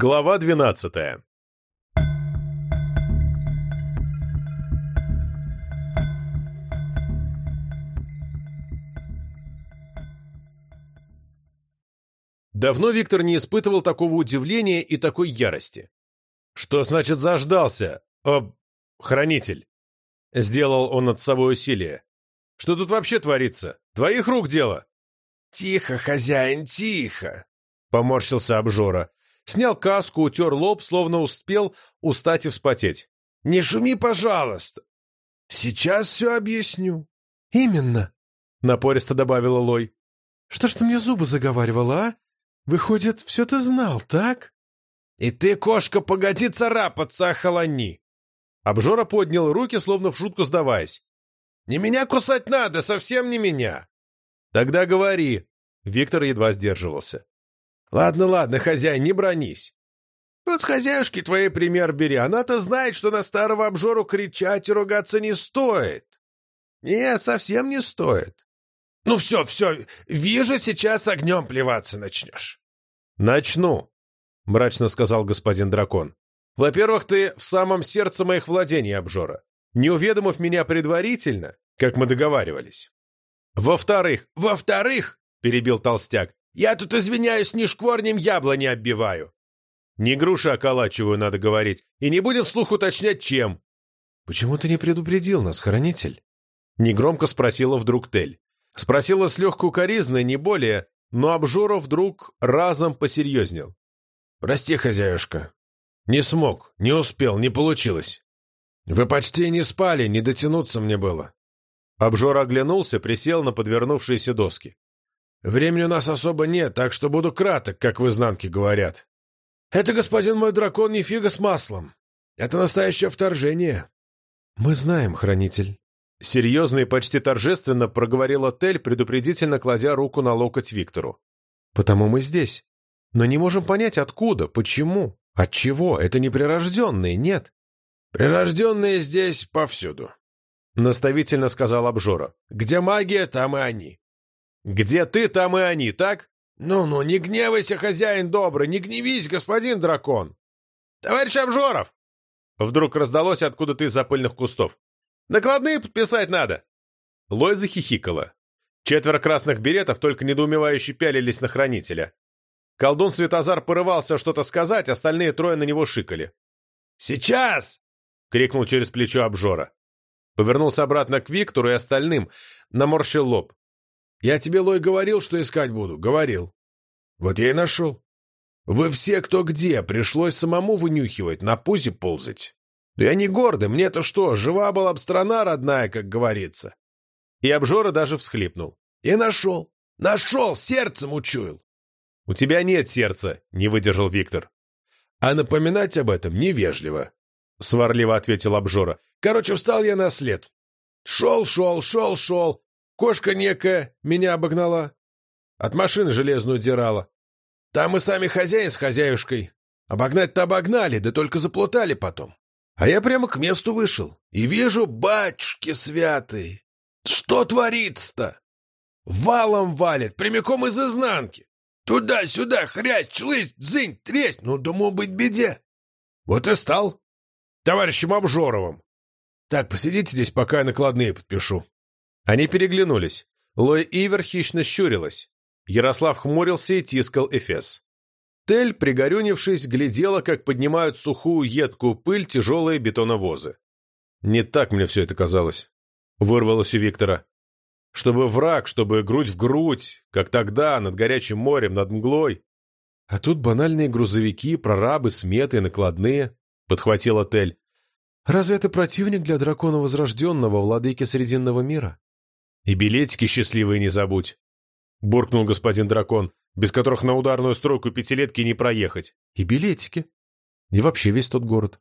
Глава двенадцатая Давно Виктор не испытывал такого удивления и такой ярости. «Что значит заждался? Об... хранитель?» Сделал он над собой усилие. «Что тут вообще творится? Твоих рук дело?» «Тихо, хозяин, тихо!» — поморщился обжора. Снял каску, утер лоб, словно успел устать и вспотеть. «Не шуми, пожалуйста! Сейчас все объясню». «Именно», — напористо добавила Лой. «Что ж ты мне зубы заговаривала, а? Выходит, все ты знал, так?» «И ты, кошка, погоди царапаться, охолони!» Обжора поднял руки, словно в шутку сдаваясь. «Не меня кусать надо, совсем не меня!» «Тогда говори!» Виктор едва сдерживался. «Ладно, ладно, хозяин, не бронись. Вот с хозяюшки твоей пример бери. Она-то знает, что на старого обжору кричать и ругаться не стоит. Не, совсем не стоит. Ну все, все, вижу, сейчас огнем плеваться начнешь». «Начну», — мрачно сказал господин дракон. «Во-первых, ты в самом сердце моих владений, обжора, не уведомив меня предварительно, как мы договаривались. Во-вторых, во-вторых, — перебил толстяк, — я тут, извиняюсь, ни шкворнем яблони оббиваю. Не груши околачиваю, надо говорить, и не будем вслух уточнять, чем. — Почему ты не предупредил нас, хранитель? Негромко спросила вдруг Тель. Спросила с легкой укоризной, не более, но обжора вдруг разом посерьезнел. — Прости, хозяюшка. Не смог, не успел, не получилось. Вы почти не спали, не дотянуться мне было. Обжор оглянулся, присел на подвернувшиеся доски. «Времени у нас особо нет, так что буду краток, как в изнанке говорят. Это, господин мой дракон, не фига с маслом. Это настоящее вторжение». «Мы знаем, хранитель». Серьезно и почти торжественно проговорил отель, предупредительно кладя руку на локоть Виктору. «Потому мы здесь. Но не можем понять, откуда, почему, от чего. Это не прирожденные, нет». «Прирожденные здесь повсюду», наставительно сказал обжора. «Где магия, там и они». «Где ты, там и они, так?» «Ну-ну, не гневайся, хозяин добрый, не гневись, господин дракон!» «Товарищ Обжоров!» Вдруг раздалось откуда-то из-за пыльных кустов. «Накладные подписать надо!» Лой захихикала. Четверо красных беретов только недоумевающе пялились на хранителя. Колдун Светозар порывался что-то сказать, остальные трое на него шикали. «Сейчас!» — крикнул через плечо обжора. Повернулся обратно к Виктору и остальным, наморщил лоб. «Я тебе, Лой, говорил, что искать буду. Говорил. Вот я и нашел. Вы все кто где, пришлось самому вынюхивать, на пузе ползать. Да я не гордый, мне-то что, жива была б страна родная, как говорится». И обжора даже всхлипнул. «И нашел. Нашел, сердцем учуял». «У тебя нет сердца», — не выдержал Виктор. «А напоминать об этом невежливо», — сварливо ответил обжора. «Короче, встал я на след. Шел, шел, шел, шел. Кошка некая меня обогнала. От машины железную дирала. Там и сами хозяин с хозяюшкой. Обогнать-то обогнали, да только заплутали потом. А я прямо к месту вышел. И вижу, батюшки святые. Что творится-то? Валом валит, прямиком из изнанки. Туда-сюда, хрясь, члысь, дзынь, тресь. Ну, думал быть беде. Вот и стал товарищем Обжоровым. Так, посидите здесь, пока я накладные подпишу». Они переглянулись. Лой Ивер хищно щурилась. Ярослав хмурился и тискал Эфес. Тель, пригорюнившись, глядела, как поднимают сухую едкую пыль тяжелые бетоновозы. «Не так мне все это казалось», — вырвалось у Виктора. «Чтобы враг, чтобы грудь в грудь, как тогда, над горячим морем, над мглой. А тут банальные грузовики, прорабы, сметы, накладные подхватил отель. «Разве это противник для дракона Возрожденного, владыки Срединного мира?» «И билетики счастливые не забудь», — буркнул господин дракон, без которых на ударную стройку пятилетки не проехать. «И билетики. И вообще весь тот город».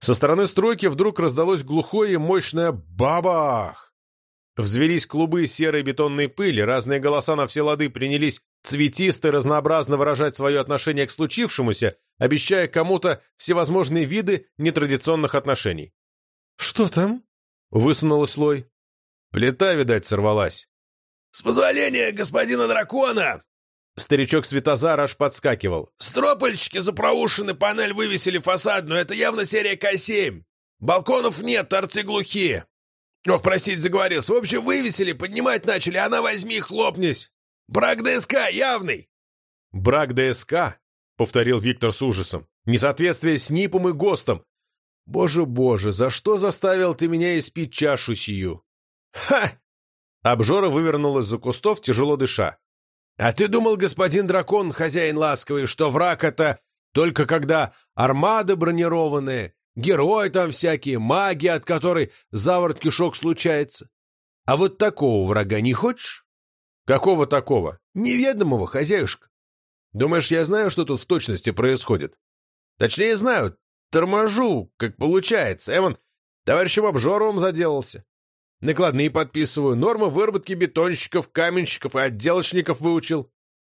Со стороны стройки вдруг раздалось глухое и мощное «бабах!». Взвелись клубы серой бетонной пыли, разные голоса на все лады принялись цветисто и разнообразно выражать свое отношение к случившемуся, обещая кому-то всевозможные виды нетрадиционных отношений. «Что там?» — высунулась Лой. Плита, видать, сорвалась. «С позволения господина дракона!» Старичок Светозар аж подскакивал. «Стропольщики за проушины панель вывесили фасадную, это явно серия К7. Балконов нет, торцы глухие. Ох, простите, заговорился. В общем, вывесили, поднимать начали, она возьми, хлопнись. Брак ДСК явный!» «Брак ДСК?» — повторил Виктор с ужасом. «Несоответствие с НИПом и ГОСТом. Боже-боже, за что заставил ты меня испить чашу сию?» «Ха!» Обжора вывернул из-за кустов, тяжело дыша. «А ты думал, господин дракон, хозяин ласковый, что враг — это только когда армады бронированные, герои там всякие, маги, от которой заворот кишок случается? А вот такого врага не хочешь?» «Какого такого?» «Неведомого, хозяюшка. Думаешь, я знаю, что тут в точности происходит? Точнее, знаю, торможу, как получается. Эван товарищем обжоровым заделался. Накладные подписываю, нормы выработки бетонщиков, каменщиков и отделочников выучил.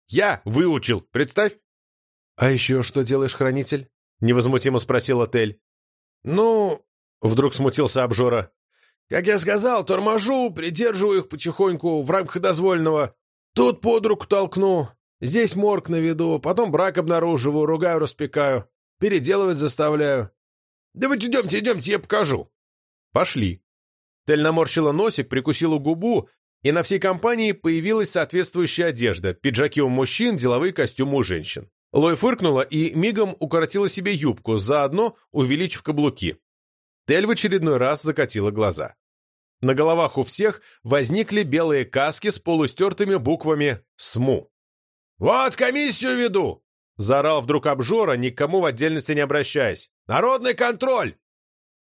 Я выучил, представь. — А еще что делаешь, хранитель? — невозмутимо спросил отель. — Ну, — вдруг смутился обжора. — Как я сказал, торможу, придерживаю их потихоньку в рамках дозвольного. Тут под руку толкну, здесь морг на виду, потом брак обнаруживаю, ругаю, распекаю, переделывать заставляю. — Да вы идемте, идемте, я покажу. Пошли. Тель наморщила носик, прикусила губу, и на всей компании появилась соответствующая одежда, пиджаки у мужчин, деловые костюмы у женщин. Лой фыркнула и мигом укоротила себе юбку, заодно увеличив каблуки. Тель в очередной раз закатила глаза. На головах у всех возникли белые каски с полустертыми буквами «СМУ». «Вот комиссию веду!» — заорал вдруг обжора, никому в отдельности не обращаясь. «Народный контроль!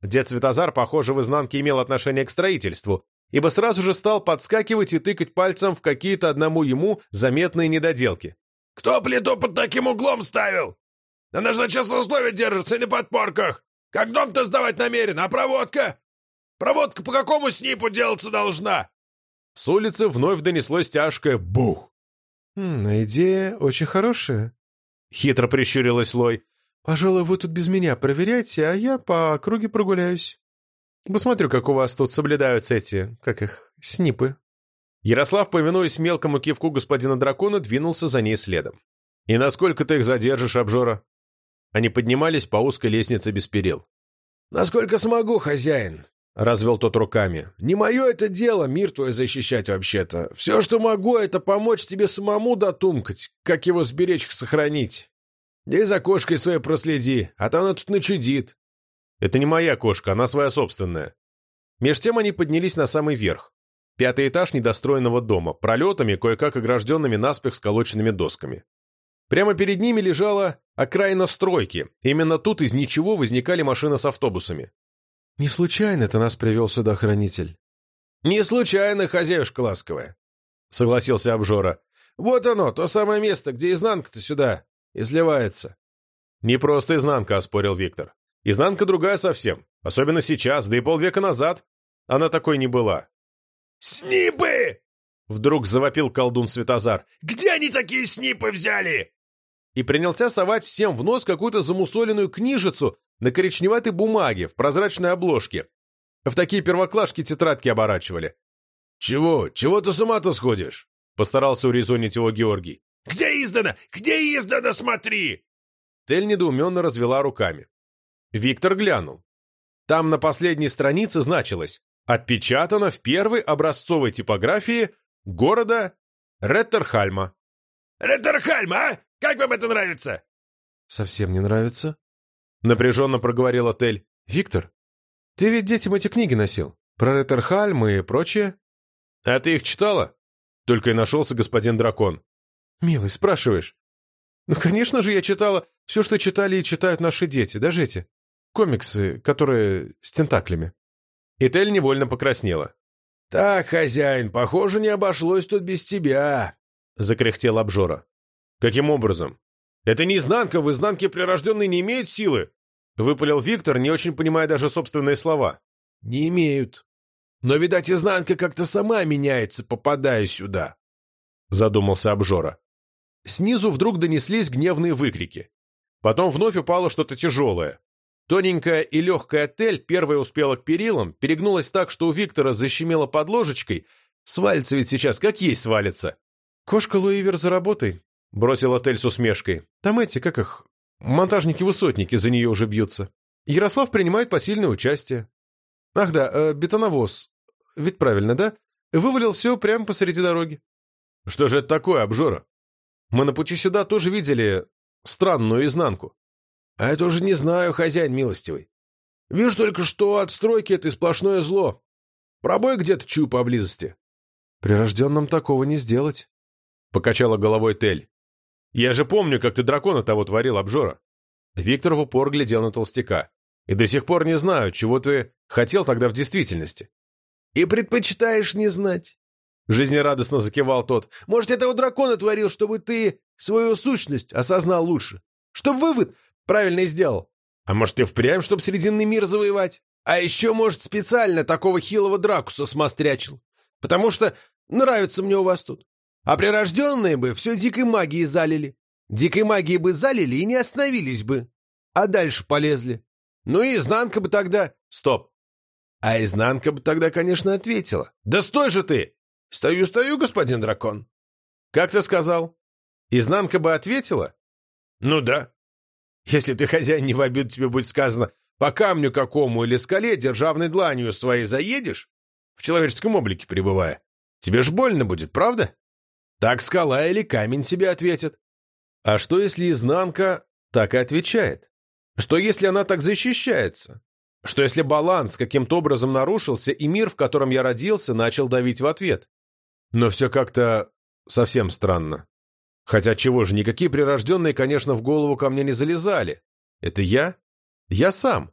Дед Светозар, похоже, в изнанке имел отношение к строительству, ибо сразу же стал подскакивать и тыкать пальцем в какие-то одному ему заметные недоделки. «Кто плиту под таким углом ставил? Она же на честном условии держится и на подпорках. Как дом-то сдавать намерен, а проводка? Проводка по какому снипу делаться должна?» С улицы вновь донеслось тяжкое «бух». «Хм, «Идея очень хорошая», — хитро прищурилась Лой. Пожалуй, вы тут без меня проверяйте, а я по округе прогуляюсь. Посмотрю, как у вас тут соблюдаются эти, как их, снипы. Ярослав, повинуясь мелкому кивку господина дракона, двинулся за ней следом. «И насколько ты их задержишь, обжора?» Они поднимались по узкой лестнице без перил. «Насколько смогу, хозяин», — развел тот руками. «Не мое это дело мир твой защищать вообще-то. Все, что могу, это помочь тебе самому дотумкать, как его сберечь, сохранить. Да и за кошкой своей проследи, а то она тут начудит. Это не моя кошка, она своя собственная. Меж тем они поднялись на самый верх. Пятый этаж недостроенного дома, пролетами, кое-как огражденными наспех сколоченными досками. Прямо перед ними лежала окраина стройки. Именно тут из ничего возникали машины с автобусами. «Не случайно ты нас привел сюда, хранитель?» «Не случайно, хозяюшка ласковая», — согласился обжора. «Вот оно, то самое место, где изнанка-то сюда и сливается. Не просто изнанка, оспорил Виктор. Изнанка другая совсем, особенно сейчас, да и полвека назад. Она такой не была. «Снипы!» Вдруг завопил колдун Светозар. «Где они такие снипы взяли?» И принялся совать всем в нос какую-то замусоленную книжицу на коричневатой бумаге в прозрачной обложке. В такие первоклашки тетрадки оборачивали. «Чего? Чего ты с ума-то сходишь?» Постарался урезонить его Георгий. Где издано? Где издано, смотри!» Тель недоуменно развела руками. Виктор глянул. Там на последней странице значилось «Отпечатано в первой образцовой типографии города Реттерхальма». «Реттерхальма, а? Как вам это нравится?» «Совсем не нравится», — напряженно проговорил Тель. «Виктор, ты ведь детям эти книги носил? Про Реттерхальм и прочее?» «А ты их читала?» Только и нашелся господин дракон. «Милый, спрашиваешь?» «Ну, конечно же, я читала все, что читали и читают наши дети, даже эти. Комиксы, которые с тентаклями». Этель невольно покраснела. «Так, хозяин, похоже, не обошлось тут без тебя», — закряхтел обжора. «Каким образом? Это не изнанка, в изнанке прирожденные не имеют силы!» — выпалил Виктор, не очень понимая даже собственные слова. «Не имеют. Но, видать, изнанка как-то сама меняется, попадая сюда», — задумался обжора. Снизу вдруг донеслись гневные выкрики. Потом вновь упало что-то тяжелое. Тоненькая и легкая отель первая успела к перилам, перегнулась так, что у Виктора защемило под ложечкой. Свалится ведь сейчас, как есть свалится. «Кошка Луивер за работой», — бросил отель с усмешкой. «Там эти, как их, монтажники-высотники за нее уже бьются. Ярослав принимает посильное участие. Ах да, э, бетоновоз. Ведь правильно, да? Вывалил все прямо посреди дороги. Что же это такое, обжора? Мы на пути сюда тоже видели странную изнанку. А я тоже не знаю, хозяин милостивый. Вижу только, что от стройки это сплошное зло. Пробой где-то чую поблизости. Прирожденным такого не сделать. Покачала головой Тель. Я же помню, как ты дракона того творил, обжора. Виктор в упор глядел на толстяка. И до сих пор не знаю, чего ты хотел тогда в действительности. И предпочитаешь не знать. Жизнерадостно закивал тот. Может, этого дракона творил, чтобы ты свою сущность осознал лучше. Чтобы вывод правильно сделал. А может, и впрямь, чтобы Срединный мир завоевать? А еще, может, специально такого хилого Дракуса смострячил. Потому что нравится мне у вас тут. А прирожденные бы все дикой магией залили. Дикой магией бы залили и не остановились бы. А дальше полезли. Ну и изнанка бы тогда... Стоп. А изнанка бы тогда, конечно, ответила. Да стой же ты! Стою, стою, господин дракон. Как ты сказал? Изнанка бы ответила? Ну да. Если ты, хозяин, не в обиду тебе будет сказано, по камню какому или скале державной дланью своей заедешь, в человеческом облике пребывая, тебе ж больно будет, правда? Так скала или камень тебе ответит. А что, если изнанка так и отвечает? Что, если она так защищается? Что, если баланс каким-то образом нарушился, и мир, в котором я родился, начал давить в ответ? Но все как-то совсем странно. Хотя чего же, никакие прирожденные, конечно, в голову ко мне не залезали. Это я? Я сам.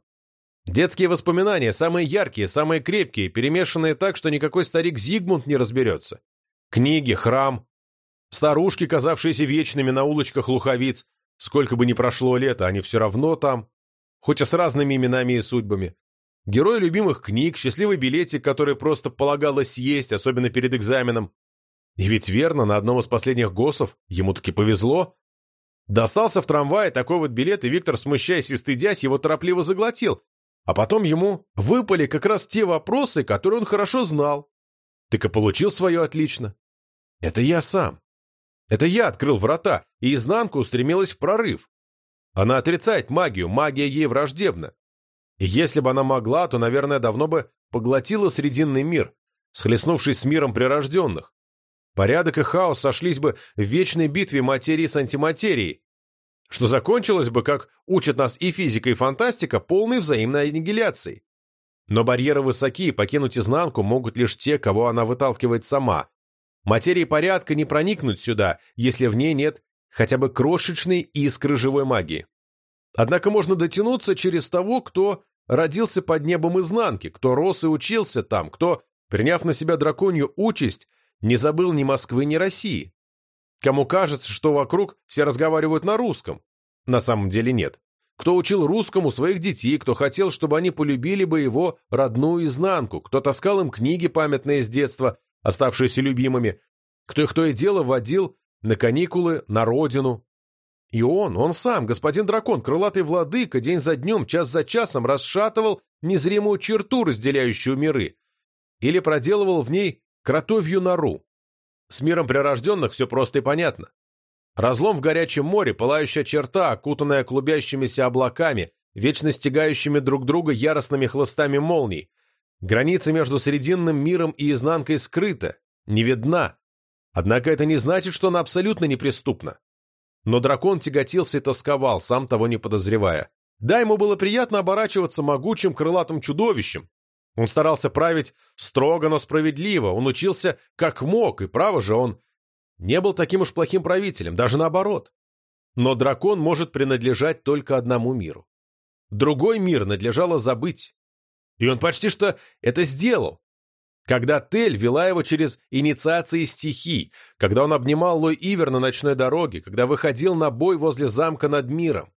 Детские воспоминания, самые яркие, самые крепкие, перемешанные так, что никакой старик Зигмунд не разберется. Книги, храм, старушки, казавшиеся вечными на улочках луховиц. Сколько бы ни прошло лет, они все равно там, хоть и с разными именами и судьбами. Герой любимых книг, счастливый билетик, который просто полагалось съесть, особенно перед экзаменом. И ведь верно, на одном из последних ГОСов ему таки повезло. Достался в трамвае такой вот билет, и Виктор, смущаясь и стыдясь, его торопливо заглотил. А потом ему выпали как раз те вопросы, которые он хорошо знал. Так и получил свое отлично. Это я сам. Это я открыл врата, и изнанка устремилась в прорыв. Она отрицает магию, магия ей враждебна. И если бы она могла, то, наверное, давно бы поглотила Срединный мир, схлестнувшись с миром прирожденных. Порядок и хаос сошлись бы в вечной битве материи с антиматерией, что закончилось бы, как учат нас и физика, и фантастика, полной взаимной аннигиляцией. Но барьеры высоки, и покинуть изнанку могут лишь те, кого она выталкивает сама. Материи порядка не проникнуть сюда, если в ней нет хотя бы крошечной искры живой магии. Однако можно дотянуться через того, кто родился под небом изнанки, кто рос и учился там, кто, приняв на себя драконью участь, не забыл ни Москвы, ни России. Кому кажется, что вокруг все разговаривают на русском. На самом деле нет. Кто учил русскому своих детей, кто хотел, чтобы они полюбили бы его родную изнанку, кто таскал им книги, памятные с детства, оставшиеся любимыми, кто их то и дело водил на каникулы, на родину. И он, он сам, господин дракон, крылатый владыка, день за днем, час за часом расшатывал незримую черту, разделяющую миры, или проделывал в ней кротовью нору. С миром прирожденных все просто и понятно. Разлом в горячем море, пылающая черта, окутанная клубящимися облаками, вечно стягающими друг друга яростными хлыстами молний. Граница между Срединным миром и изнанкой скрыта, не видна. Однако это не значит, что она абсолютно неприступна. Но дракон тяготился и тосковал, сам того не подозревая. Да, ему было приятно оборачиваться могучим крылатым чудовищем, он старался править строго, но справедливо, он учился как мог, и право же он не был таким уж плохим правителем, даже наоборот. Но дракон может принадлежать только одному миру. Другой мир надлежало забыть. И он почти что это сделал. Когда Тель вела его через инициации стихий, когда он обнимал Лой Ивер на ночной дороге, когда выходил на бой возле замка над миром.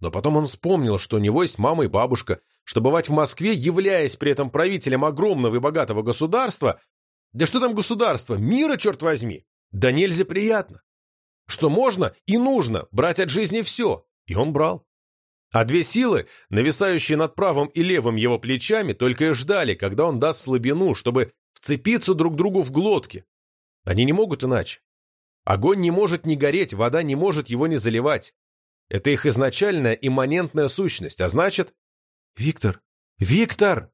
Но потом он вспомнил, что у него есть мама и бабушка, что бывать в Москве, являясь при этом правителем огромного и богатого государства, да что там государство, мира, черт возьми, да нельзя приятно. Что можно и нужно брать от жизни все, и он брал. А две силы, нависающие над правым и левым его плечами, только и ждали, когда он даст слабину, чтобы вцепиться друг другу в глотки. Они не могут иначе. Огонь не может не гореть, вода не может его не заливать. Это их изначальная имманентная сущность, а значит... «Виктор! Виктор!»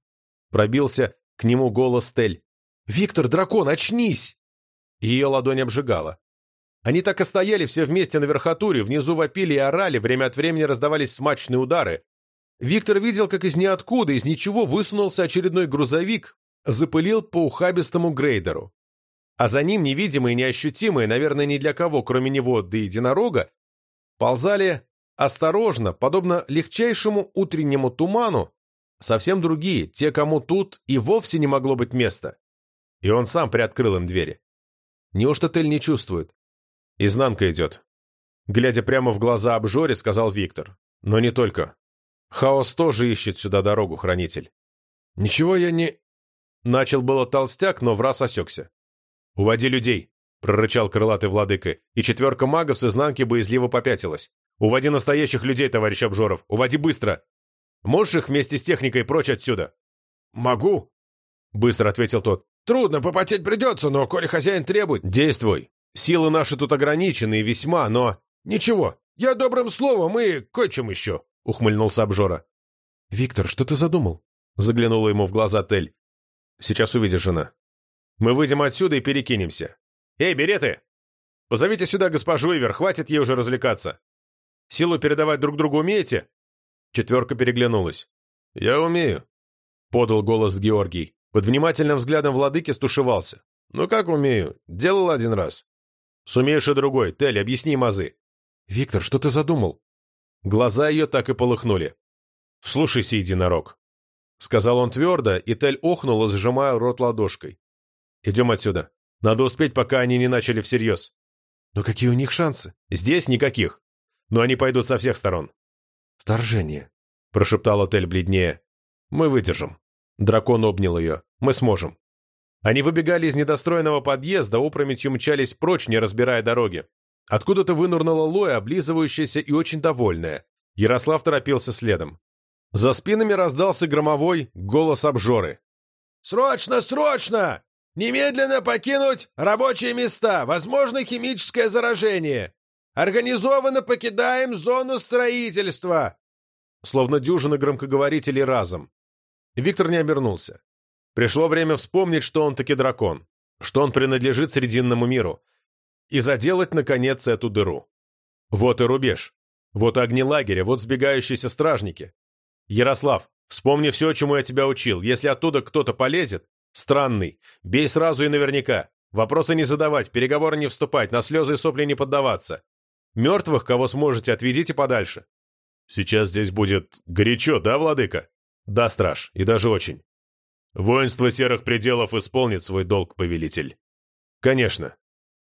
Пробился к нему голос Тель. «Виктор, дракон, очнись!» Ее ладонь обжигала. Они так и стояли все вместе на верхотуре, внизу вопили и орали, время от времени раздавались смачные удары. Виктор видел, как из ниоткуда, из ничего высунулся очередной грузовик, запылил по ухабистому грейдеру. А за ним, невидимые, неощутимые, наверное, ни для кого, кроме него, да единорога, ползали осторожно, подобно легчайшему утреннему туману, совсем другие, те, кому тут и вовсе не могло быть места. И он сам приоткрыл им двери. Неужто Тель не чувствует? Изнанка идет. Глядя прямо в глаза обжоре, сказал Виктор. Но не только. Хаос тоже ищет сюда дорогу, хранитель. Ничего я не... Начал было толстяк, но враз осекся. «Уводи людей!» — прорычал крылатый владыка, и четверка магов с изнанки боязливо попятилась. «Уводи настоящих людей, товарищ Обжоров! Уводи быстро! Можешь их вместе с техникой прочь отсюда?» «Могу!» — быстро ответил тот. «Трудно, попотеть придется, но коли хозяин требует...» «Действуй! Силы наши тут ограничены весьма, но...» «Ничего, я добрым словом и кое-чем еще!» — ухмыльнулся Обжора. «Виктор, что ты задумал?» — заглянула ему в глаза Тель. «Сейчас увидишь, жена. Мы выйдем отсюда и перекинемся. Эй, береты! Позовите сюда госпожу Ивер, хватит ей уже развлекаться. Силу передавать друг другу умеете?» Четверка переглянулась. «Я умею», — подал голос Георгий. Под внимательным взглядом владыки стушевался. «Ну как умею? Делал один раз». «Сумеешь и другой. Тель, объясни мазы». «Виктор, что ты задумал?» Глаза ее так и полыхнули. «Вслушайся, единорог», — сказал он твердо, и Тель охнула, сжимая рот ладошкой. «Идем отсюда. Надо успеть, пока они не начали всерьез». «Но какие у них шансы?» «Здесь никаких. Но они пойдут со всех сторон». «Вторжение», — прошептал Тель бледнее. «Мы выдержим». Дракон обнял ее. «Мы сможем». Они выбегали из недостроенного подъезда, опрометью мчались прочь, не разбирая дороги. Откуда-то вынурнула Лоя, облизывающаяся и очень довольная. Ярослав торопился следом. За спинами раздался громовой голос обжоры. «Срочно, срочно! Немедленно покинуть рабочие места! Возможно химическое заражение! Организованно покидаем зону строительства!» Словно дюжина громкоговорителей разом. Виктор не обернулся. Пришло время вспомнить, что он таки дракон, что он принадлежит Срединному миру, и заделать, наконец, эту дыру. Вот и рубеж. Вот огни лагеря, вот сбегающиеся стражники. Ярослав, вспомни все, чему я тебя учил. Если оттуда кто-то полезет, странный, бей сразу и наверняка. Вопросы не задавать, переговоры не вступать, на слезы и сопли не поддаваться. Мертвых, кого сможете, отведите подальше. Сейчас здесь будет горячо, да, владыка? Да, страж, и даже очень. Воинство серых пределов исполнит свой долг, повелитель. Конечно,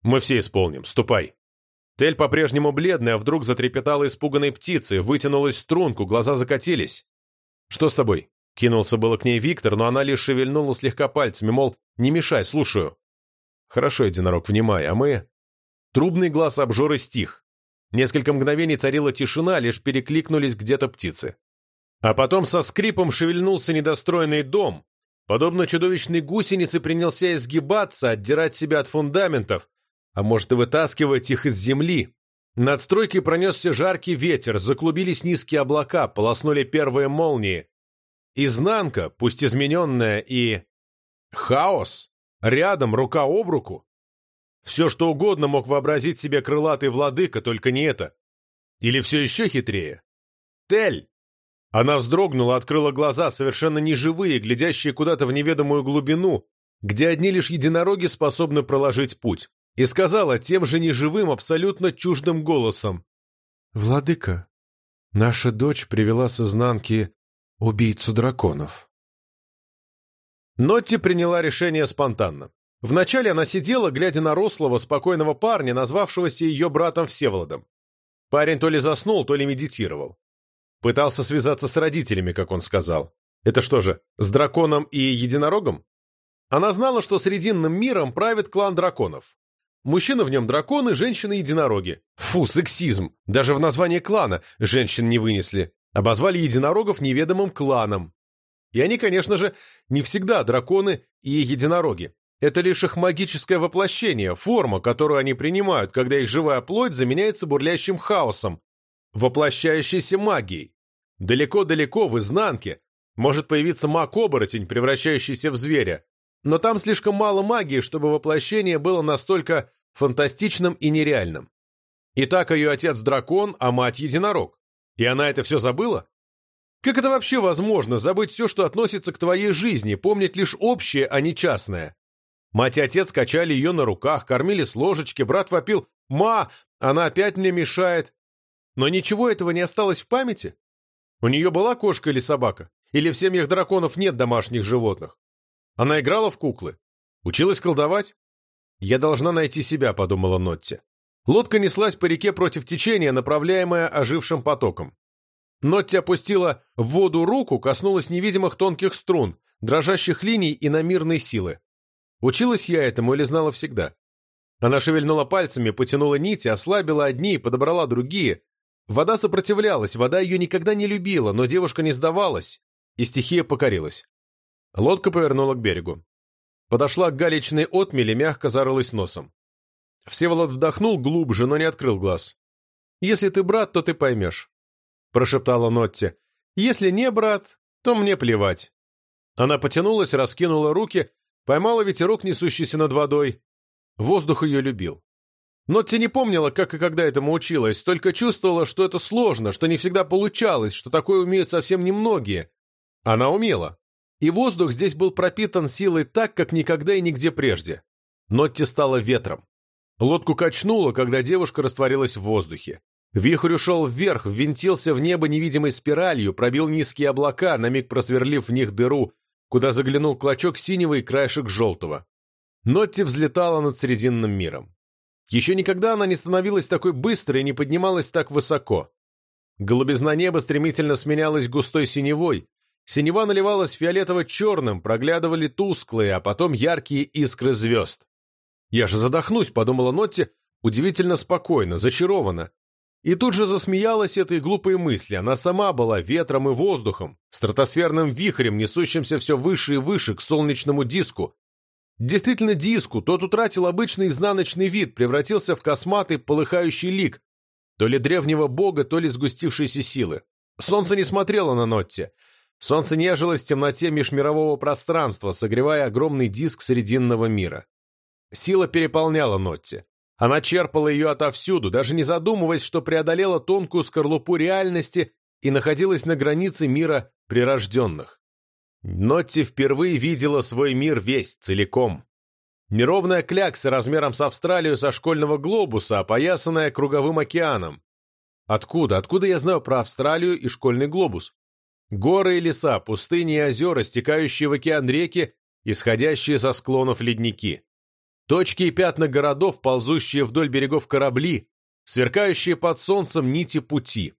мы все исполним. Ступай. Тель по-прежнему бледная, вдруг затрепетала испуганной птицей, вытянулась струнку, глаза закатились. «Что с тобой?» Кинулся было к ней Виктор, но она лишь шевельнула слегка пальцами, мол, не мешай, слушаю. «Хорошо, единорог, внимай, а мы...» Трубный глаз обжоры стих. Несколько мгновений царила тишина, лишь перекликнулись где-то птицы. А потом со скрипом шевельнулся недостроенный дом. Подобно чудовищной гусенице принялся изгибаться, отдирать себя от фундаментов, а может и вытаскивать их из земли. Над стройкой пронесся жаркий ветер, заклубились низкие облака, полоснули первые молнии. Изнанка, пусть измененная, и... Хаос. Рядом, рука об руку. Все, что угодно мог вообразить себе крылатый владыка, только не это. Или все еще хитрее. Тель! Она вздрогнула, открыла глаза, совершенно неживые, глядящие куда-то в неведомую глубину, где одни лишь единороги способны проложить путь и сказала тем же неживым, абсолютно чуждым голосом. «Владыка, наша дочь привела с изнанки убийцу драконов». Нотти приняла решение спонтанно. Вначале она сидела, глядя на рослого, спокойного парня, назвавшегося ее братом Всеволодом. Парень то ли заснул, то ли медитировал. Пытался связаться с родителями, как он сказал. Это что же, с драконом и единорогом? Она знала, что Срединным миром правит клан драконов. Мужчина в нем драконы, женщины единороги. Фу, сексизм. Даже в название клана женщин не вынесли. Обозвали единорогов неведомым кланом. И они, конечно же, не всегда драконы и единороги. Это лишь их магическое воплощение, форма, которую они принимают, когда их живая плоть заменяется бурлящим хаосом, воплощающейся магией. Далеко-далеко, в изнанке, может появиться маг-оборотень, превращающийся в зверя, но там слишком мало магии, чтобы воплощение было настолько фантастичным и нереальным. И так ее отец дракон, а мать единорог. И она это все забыла? Как это вообще возможно, забыть все, что относится к твоей жизни, помнить лишь общее, а не частное? Мать и отец качали ее на руках, кормили с ложечки, брат вопил «Ма, она опять мне мешает». Но ничего этого не осталось в памяти? У нее была кошка или собака? Или в семьях драконов нет домашних животных? Она играла в куклы? Училась колдовать? «Я должна найти себя», — подумала Нотти. Лодка неслась по реке против течения, направляемая ожившим потоком. Нотти опустила в воду руку, коснулась невидимых тонких струн, дрожащих линий и намирной силы. Училась я этому или знала всегда? Она шевельнула пальцами, потянула нити, ослабила одни и подобрала другие. Вода сопротивлялась, вода ее никогда не любила, но девушка не сдавалась, и стихия покорилась. Лодка повернула к берегу. Подошла к галечной отмели, мягко зарылась носом. Всеволод вдохнул глубже, но не открыл глаз. «Если ты брат, то ты поймешь», — прошептала Нотти. «Если не брат, то мне плевать». Она потянулась, раскинула руки, поймала ветерок, несущийся над водой. Воздух ее любил. Нотти не помнила, как и когда этому училась, только чувствовала, что это сложно, что не всегда получалось, что такое умеют совсем немногие. Она умела. И воздух здесь был пропитан силой так, как никогда и нигде прежде. Нотти стала ветром. Лодку качнуло, когда девушка растворилась в воздухе. Вихрь ушел вверх, ввинтился в небо невидимой спиралью, пробил низкие облака, на миг просверлив в них дыру, куда заглянул клочок синего и краешек желтого. Нотти взлетала над Срединным миром. Еще никогда она не становилась такой быстрой и не поднималась так высоко. Голубизна неба стремительно сменялась густой синевой. Синева наливалась фиолетово-черным, проглядывали тусклые, а потом яркие искры звезд. «Я же задохнусь», — подумала Нотти, удивительно спокойно, зачарованно. И тут же засмеялась этой глупой мысли. Она сама была ветром и воздухом, стратосферным вихрем, несущимся все выше и выше к солнечному диску. Действительно диску, тот утратил обычный изнаночный вид, превратился в косматый полыхающий лик, то ли древнего бога, то ли сгустившейся силы. Солнце не смотрело на Нотти. Солнце нежилось в темноте межмирового пространства, согревая огромный диск Срединного мира. Сила переполняла Нотти. Она черпала ее отовсюду, даже не задумываясь, что преодолела тонкую скорлупу реальности и находилась на границе мира прирожденных. Нотти впервые видела свой мир весь, целиком. Неровная клякса размером с Австралию со школьного глобуса, опоясанная круговым океаном. Откуда? Откуда я знаю про Австралию и школьный глобус? Горы и леса, пустыни и озера, стекающие в океан реки, исходящие со склонов ледники. Точки и пятна городов, ползущие вдоль берегов корабли, сверкающие под солнцем нити пути.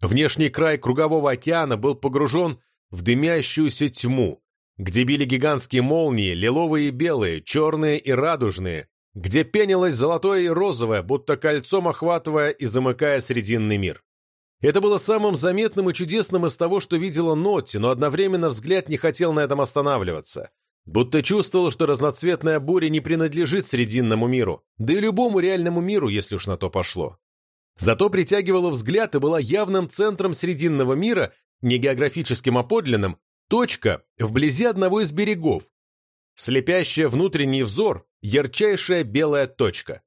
Внешний край кругового океана был погружен в дымящуюся тьму, где били гигантские молнии, лиловые и белые, черные и радужные, где пенилось золотое и розовое, будто кольцом охватывая и замыкая срединный мир. Это было самым заметным и чудесным из того, что видела Нотти, но одновременно взгляд не хотел на этом останавливаться. Будто чувствовал, что разноцветная буря не принадлежит срединному миру, да и любому реальному миру, если уж на то пошло. Зато притягивала взгляд и была явным центром срединного мира, не географическим, а подлинным, точка вблизи одного из берегов, слепящая внутренний взор, ярчайшая белая точка.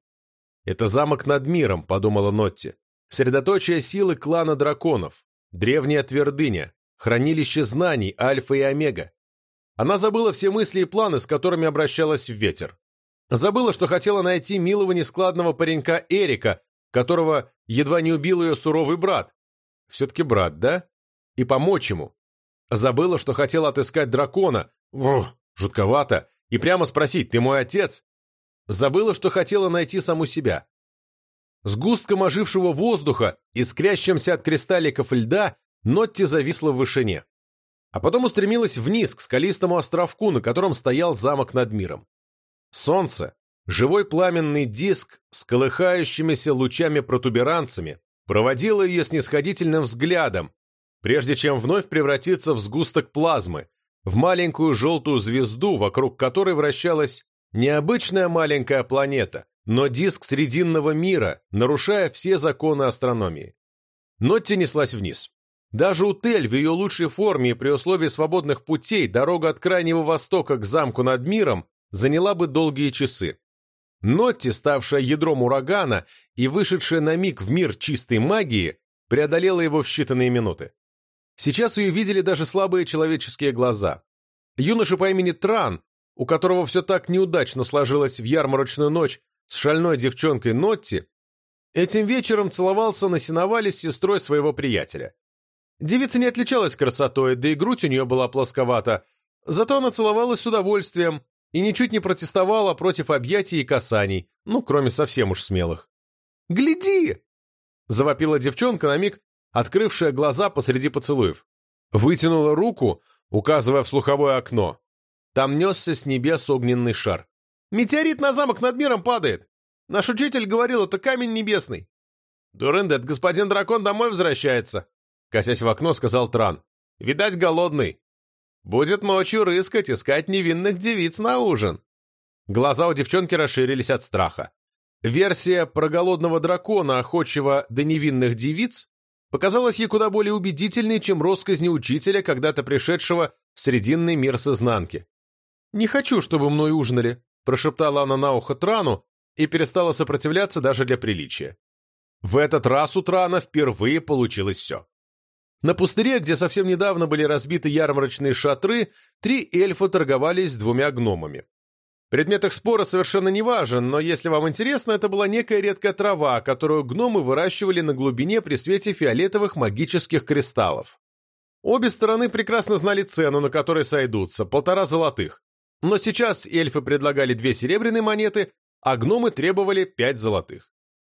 «Это замок над миром», — подумала Нотти. «Средоточие силы клана драконов, древняя твердыня, хранилище знаний, альфа и омега, она забыла все мысли и планы, с которыми обращалась в ветер. Забыла, что хотела найти милого нескладного паренька Эрика, которого едва не убил ее суровый брат. Все-таки брат, да? И помочь ему. Забыла, что хотела отыскать дракона. Ох, жутковато. И прямо спросить, ты мой отец? Забыла, что хотела найти саму себя. С густком ожившего воздуха, искрящимся от кристалликов льда, Нотти зависла в вышине а потом устремилась вниз, к скалистому островку, на котором стоял замок над миром. Солнце, живой пламенный диск с колыхающимися лучами-протуберанцами, проводило ее снисходительным взглядом, прежде чем вновь превратиться в сгусток плазмы, в маленькую желтую звезду, вокруг которой вращалась Необычная маленькая планета, но диск срединного мира, нарушая все законы астрономии. Нотти неслась вниз. Даже Утель в ее лучшей форме и при условии свободных путей дорога от Крайнего Востока к замку над миром заняла бы долгие часы. Нотти, ставшая ядром урагана и вышедшая на миг в мир чистой магии, преодолела его в считанные минуты. Сейчас ее видели даже слабые человеческие глаза. Юноша по имени Тран, у которого все так неудачно сложилось в ярмарочную ночь с шальной девчонкой Нотти, этим вечером целовался на сеновале с сестрой своего приятеля. Девица не отличалась красотой, да и грудь у нее была плосковата, зато она целовалась с удовольствием и ничуть не протестовала против объятий и касаний, ну, кроме совсем уж смелых. «Гляди!» — завопила девчонка на миг, открывшая глаза посреди поцелуев. Вытянула руку, указывая в слуховое окно. Там несся с небес огненный шар. «Метеорит на замок над миром падает! Наш учитель говорил, это камень небесный!» «Дурындет, господин дракон домой возвращается!» Косясь в окно, сказал Тран. «Видать, голодный. Будет ночью рыскать, искать невинных девиц на ужин». Глаза у девчонки расширились от страха. Версия про голодного дракона, охотчего до невинных девиц, показалась ей куда более убедительной, чем россказни учителя, когда-то пришедшего в срединный мир с изнанки. «Не хочу, чтобы мной ужинали», – прошептала она на ухо Трану и перестала сопротивляться даже для приличия. В этот раз у Трана впервые получилось все. На пустыре, где совсем недавно были разбиты ярмарочные шатры, три эльфа торговались с двумя гномами. Предмет их спора совершенно не важен, но если вам интересно, это была некая редкая трава, которую гномы выращивали на глубине при свете фиолетовых магических кристаллов. Обе стороны прекрасно знали цену, на которой сойдутся – полтора золотых. Но сейчас эльфы предлагали две серебряные монеты, а гномы требовали пять золотых.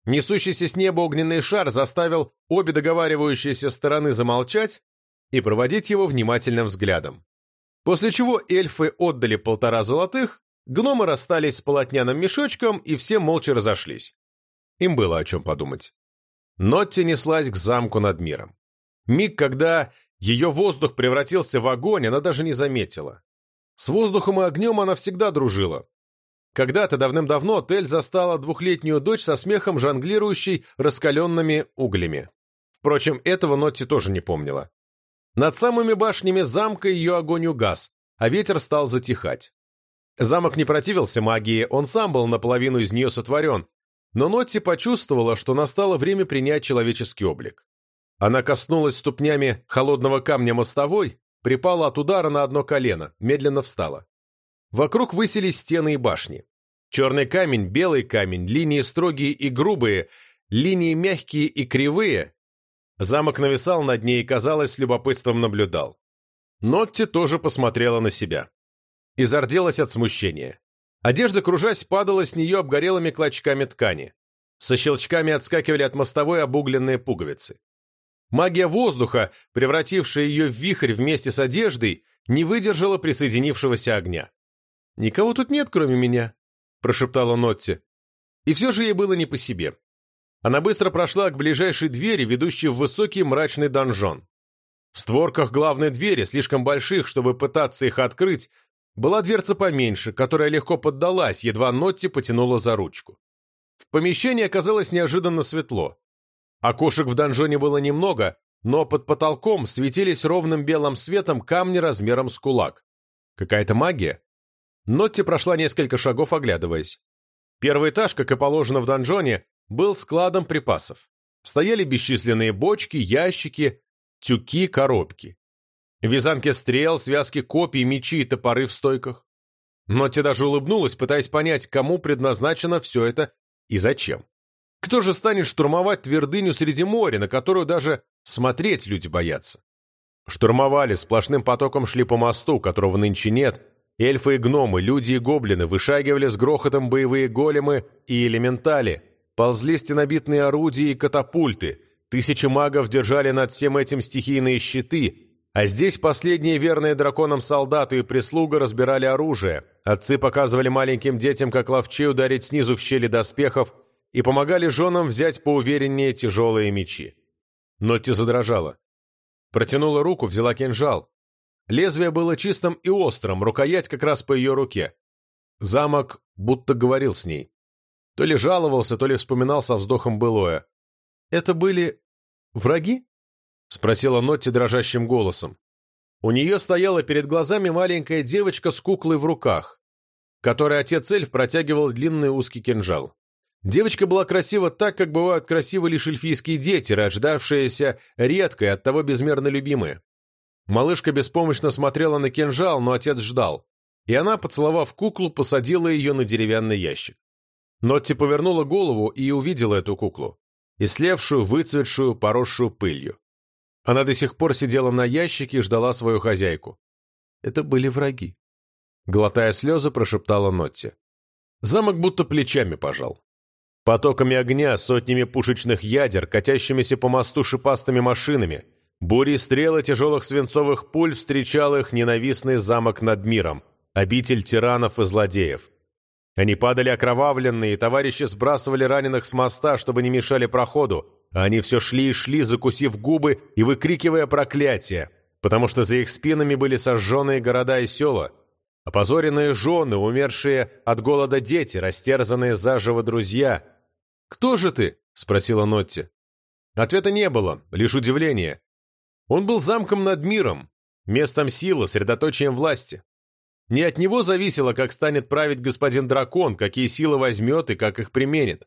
Несущийся с неба огненный шар заставил обе договаривающиеся стороны замолчать и проводить его внимательным взглядом. После чего эльфы отдали полтора золотых, гномы расстались с полотняным мешочком и все молча разошлись. Им было о чем подумать. Нотти неслась к замку над миром. Миг, когда ее воздух превратился в огонь, она даже не заметила. С воздухом и огнем она всегда дружила, когда-то давным-давно Тель застала двухлетнюю дочь со смехом, жонглирующей раскаленными углями. Впрочем, этого Нотти тоже не помнила. Над самыми башнями замка ее огонь угас, а ветер стал затихать. Замок не противился магии, он сам был наполовину из нее сотворен, но Нотти почувствовала, что настало время принять человеческий облик. Она коснулась ступнями холодного камня мостовой, припала от удара на одно колено, медленно встала. Вокруг высились стены и башни. Черный камень, белый камень, линии строгие и грубые, линии мягкие и кривые. Замок нависал над ней и, казалось, любопытством наблюдал. Нотти тоже посмотрела на себя. И зарделась от смущения. Одежда, кружась, падала с нее обгорелыми клочками ткани. Со щелчками отскакивали от мостовой обугленные пуговицы. Магия воздуха, превратившая ее в вихрь вместе с одеждой, не выдержала присоединившегося огня. «Никого тут нет, кроме меня», — прошептала Нотти. И все же ей было не по себе. Она быстро прошла к ближайшей двери, ведущей в высокий мрачный донжон. В створках главной двери, слишком больших, чтобы пытаться их открыть, была дверца поменьше, которая легко поддалась, едва Нотти потянула за ручку. В помещении оказалось неожиданно светло. Окошек в донжоне было немного, но под потолком светились ровным белым светом камни размером с кулак. Какая-то магия? Нотти прошла несколько шагов, оглядываясь. Первый этаж, как и положено в донжоне, был складом припасов. Стояли бесчисленные бочки, ящики, тюки, коробки. Вязанки стрел, связки копий, мечи и топоры в стойках. Нотти даже улыбнулась, пытаясь понять, кому предназначено все это и зачем. Кто же станет штурмовать твердыню среди моря, на которую даже смотреть люди боятся? Штурмовали, сплошным потоком шли по мосту, которого нынче нет, Эльфы и гномы, люди и гоблины вышагивали с грохотом боевые големы и элементали, ползли стенобитные орудия и катапульты, тысячи магов держали над всем этим стихийные щиты, а здесь последние верные драконам солдаты и прислуга разбирали оружие, отцы показывали маленьким детям, как ловчей ударить снизу в щели доспехов и помогали женам взять поувереннее тяжелые мечи. Нотти задрожала. Протянула руку, взяла кинжал. Лезвие было чистым и острым, рукоять как раз по ее руке. Замок будто говорил с ней. То ли жаловался, то ли вспоминал со вздохом былое. «Это были враги?» — спросила Нотти дрожащим голосом. У нее стояла перед глазами маленькая девочка с куклой в руках, которой отец эльф протягивал длинный узкий кинжал. Девочка была красива так, как бывают красивы лишь эльфийские дети, рождавшиеся редко и оттого безмерно любимые. Малышка беспомощно смотрела на кинжал, но отец ждал, и она, поцеловав куклу, посадила ее на деревянный ящик. Нотти повернула голову и увидела эту куклу, ислевшую, выцветшую, поросшую пылью. Она до сих пор сидела на ящике и ждала свою хозяйку. Это были враги. Глотая слезы, прошептала Нотти. Замок будто плечами пожал. Потоками огня, сотнями пушечных ядер, катящимися по мосту шипастыми машинами, бури стрелы тяжелых свинцовых пуль встречал их ненавистный замок над миром, обитель тиранов и злодеев. Они падали окровавленные, товарищи сбрасывали раненых с моста, чтобы не мешали проходу, они все шли и шли, закусив губы и выкрикивая проклятия, потому что за их спинами были сожженные города и села, опозоренные жены, умершие от голода дети, растерзанные заживо друзья. «Кто же ты?» — спросила Нотти. Ответа не было, лишь удивление. Он был замком над миром, местом силы, средоточием власти. Не от него зависело, как станет править господин дракон, какие силы возьмет и как их применит.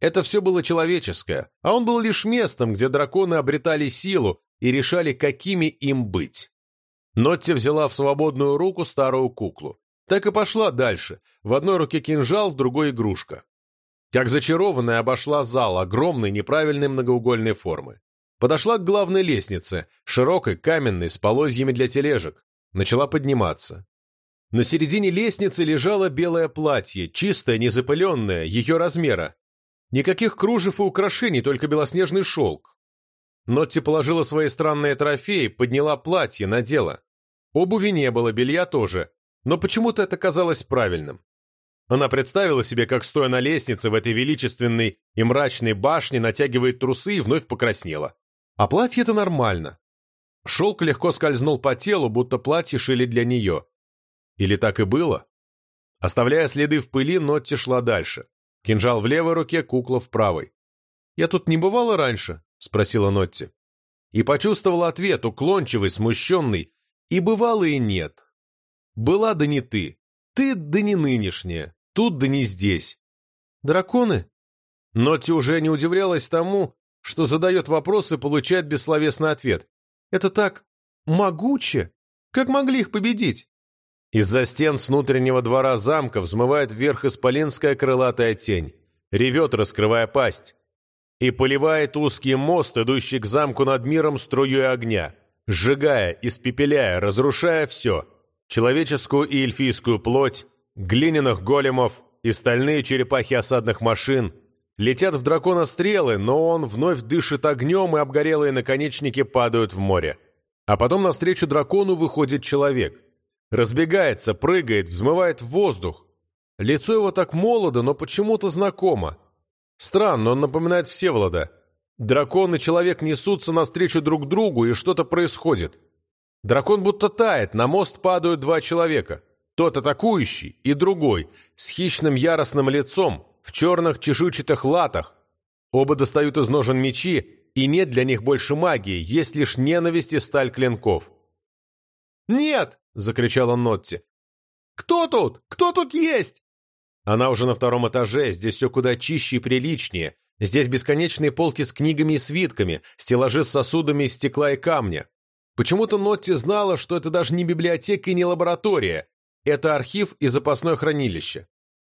Это все было человеческое, а он был лишь местом, где драконы обретали силу и решали, какими им быть. Нотти взяла в свободную руку старую куклу. Так и пошла дальше. В одной руке кинжал, в другой игрушка. Как зачарованная обошла зал, огромной неправильной многоугольной формы. Подошла к главной лестнице, широкой, каменной, с полозьями для тележек. Начала подниматься. На середине лестницы лежало белое платье, чистое, незапыленное, ее размера. Никаких кружев и украшений, только белоснежный шелк. Нотти положила свои странные трофеи, подняла платье, надела. Обуви не было, белья тоже, но почему-то это казалось правильным. Она представила себе, как, стоя на лестнице в этой величественной и мрачной башне, натягивает трусы и вновь покраснела. А платье это нормально. Шелк легко скользнул по телу, будто платье шили для нее. Или так и было? Оставляя следы в пыли, Нотти шла дальше. Кинжал в левой руке, кукла в правой. «Я тут не бывала раньше?» — спросила Нотти. И почувствовала ответ, уклончивый, смущенный. И бывало и нет. Была да не ты. Ты да не нынешняя. Тут да не здесь. Драконы? Нотти уже не удивлялась тому, что задает вопрос и получает бессловесный ответ. Это так могуче. Как могли их победить? Из-за стен с внутреннего двора замка взмывает вверх исполинская крылатая тень, ревет, раскрывая пасть, и поливает узкий мост, идущий к замку над миром струей огня, сжигая, испепеляя, разрушая все — человеческую и эльфийскую плоть, глиняных големов и стальные черепахи осадных машин. Летят в дракона стрелы, но он вновь дышит огнем, и обгорелые наконечники падают в море. А потом навстречу дракону выходит человек — Разбегается, прыгает, взмывает в воздух. Лицо его так молодо, но почему-то знакомо. Странно, он напоминает Всеволода. Дракон и человек несутся навстречу друг другу, и что-то происходит. Дракон будто тает, на мост падают два человека. Тот атакующий и другой, с хищным яростным лицом, в черных чешуйчатых латах. Оба достают из ножен мечи, и нет для них больше магии, есть лишь ненависть и сталь клинков. «Нет!» — закричала Нотти. «Кто тут? Кто тут есть?» Она уже на втором этаже, здесь все куда чище и приличнее. Здесь бесконечные полки с книгами и свитками, стеллажи с сосудами из стекла и камня. Почему-то Нотти знала, что это даже не библиотека и не лаборатория. Это архив и запасное хранилище,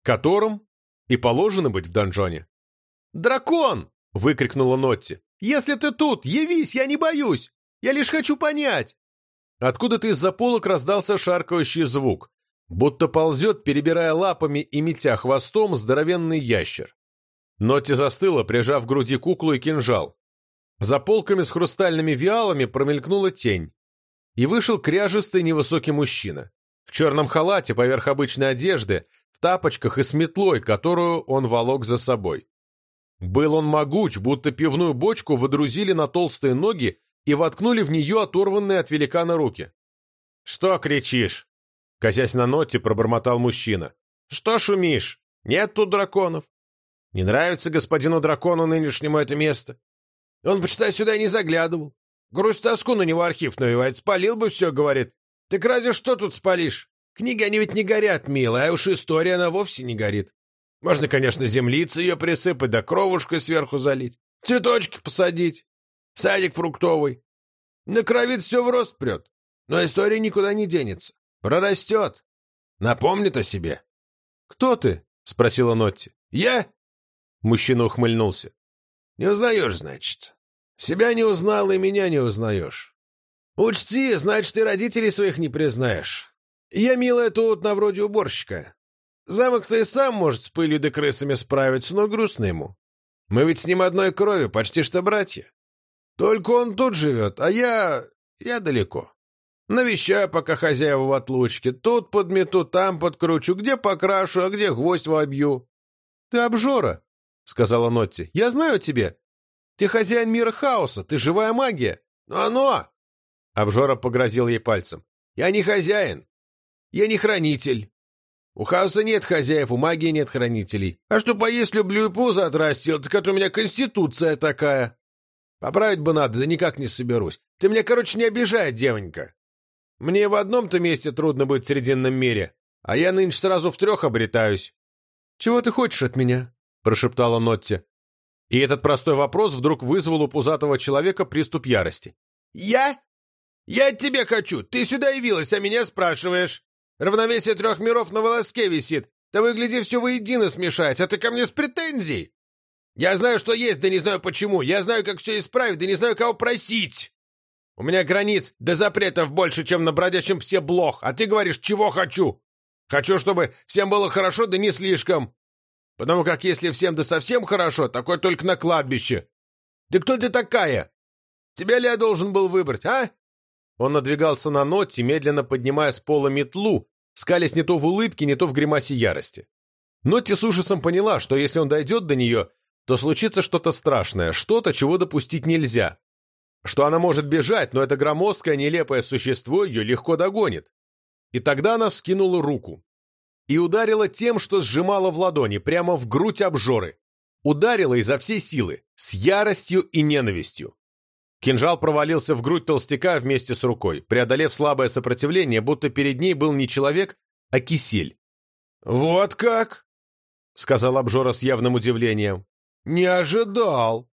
которым и положено быть в донжоне. «Дракон!» — выкрикнула Нотти. «Если ты тут, явись, я не боюсь! Я лишь хочу понять!» Откуда-то из-за полок раздался шаркающий звук, будто ползет, перебирая лапами и метя хвостом, здоровенный ящер. Нотти застыла, прижав к груди куклу и кинжал. За полками с хрустальными виалами промелькнула тень. И вышел кряжистый невысокий мужчина. В черном халате поверх обычной одежды, в тапочках и с метлой, которую он волок за собой. Был он могуч, будто пивную бочку водрузили на толстые ноги и воткнули в нее оторванные от великана руки. «Что кричишь?» — косясь на ноте, пробормотал мужчина. Что шумишь? Нет тут драконов. Не нравится господину дракону нынешнему это место. Он, почитай, сюда не заглядывал. Грусть-тоску на него архив навевает. Спалил бы все, говорит. Так разве что тут спалишь? Книги, они ведь не горят, милая, а уж история, она вовсе не горит. Можно, конечно, землицы ее присыпать, да кровушкой сверху залить. Цветочки посадить. Садик фруктовый. На кровит все в рост прет. Но история никуда не денется. Прорастет. Напомнит о себе. «Кто ты?» — спросила Нотти. «Я?» Мужчина ухмыльнулся. «Не узнаешь, значит. Себя не узнал и меня не узнаешь. Учти, значит, ты родителей своих не признаешь. Я, милая, тут на вроде уборщика. Замок ты сам, может, с пылью да крысами справиться, но грустно ему. Мы ведь с ним одной крови, почти что братья. Только он тут живет, а я... я далеко. Навещаю, пока хозяева в отлучке. Тут подмету, там подкручу, где покрашу, а где гвоздь вобью. — Ты обжора, — сказала Нотти. — Я знаю тебе. Ты хозяин мира хаоса, ты живая магия. Ну оно! Обжора погрозил ей пальцем. Я не хозяин. Я не хранитель. У хаоса нет хозяев, у магии нет хранителей. А что поесть люблю и пузо отрастил, так это у меня конституция такая. Поправить бы надо, да никак не соберусь. Ты меня, короче, не обижай, девонька. Мне в одном-то месте трудно быть в Срединном мире, а я нынче сразу в трех обретаюсь. — Чего ты хочешь от меня? — прошептала Нотти. И этот простой вопрос вдруг вызвал у пузатого человека приступ ярости. «Я? Я от тебя хочу! Ты сюда явилась, а меня спрашиваешь! Равновесие трех миров на волоске висит! Вы, гляди, все воедино смешать, а ты ко мне с претензией! Я знаю, что есть, да не знаю почему! Я знаю, как все исправить, да не знаю, кого просить!» У меня границ до запретов больше, чем на бродячем псе блох, а ты говоришь, чего хочу. Хочу, чтобы всем было хорошо, да не слишком. Потому как если всем да совсем хорошо, такое только на кладбище. Да кто ты такая? Тебя ли я должен был выбрать, а? Он надвигался на Нотти, медленно поднимая с пола метлу, скалясь не то в улыбке, не то в гримасе ярости. Нотти с ужасом поняла, что если он дойдет до нее, то случится что-то страшное, что-то, чего допустить нельзя что она может бежать, но это громоздкое, нелепое существо ее легко догонит. И тогда она вскинула руку и ударила тем, что сжимала в ладони, прямо в грудь обжоры. Ударила изо всей силы, с яростью и ненавистью. Кинжал провалился в грудь толстяка вместе с рукой, преодолев слабое сопротивление, будто перед ней был не человек, а кисель. «Вот как!» — сказал обжора с явным удивлением. «Не ожидал!»